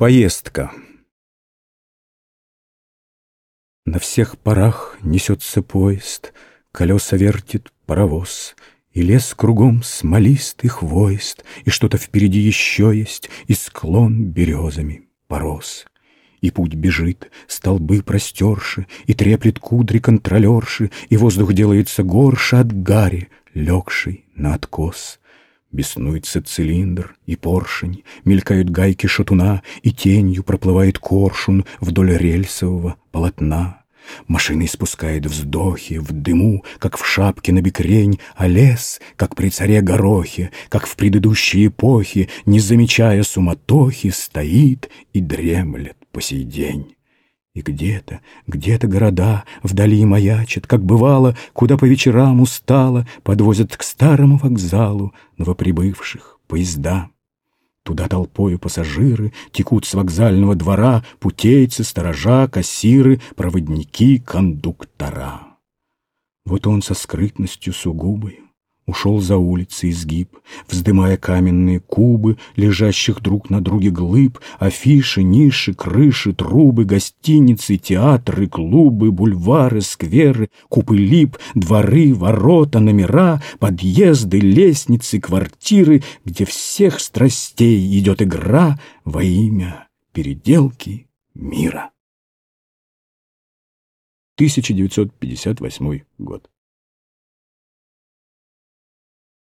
Поездка На всех парах несется поезд, Колеса вертит паровоз, И лес кругом смолист и И что-то впереди еще есть, И склон березами порос. И путь бежит, столбы простерши, И треплет кудри контролерши, И воздух делается горше от гари, Легший на откос. Беснуется цилиндр и поршень, Мелькают гайки шатуна, И тенью проплывает коршун Вдоль рельсового полотна. Машина испускает вздохи в дыму, Как в шапке на бекрень, А лес, как при царе Горохе, Как в предыдущей эпохе, Не замечая суматохи, Стоит и дремлет по сей день. И где-то, где-то города вдали маячат, как бывало, куда по вечерам устало подвозят к старому вокзалу новоприбывших поезда. Туда толпою пассажиры текут с вокзального двора путейцы, сторожа, кассиры, проводники, кондуктора. Вот он со скрытностью сугубой Ушел за улицы изгиб, вздымая каменные кубы, лежащих друг на друге глыб, афиши, ниши, крыши, трубы, гостиницы, театры, клубы, бульвары, скверы, купы лип, дворы, ворота, номера, подъезды, лестницы, квартиры, где всех страстей идет игра во имя переделки мира. 1958 год.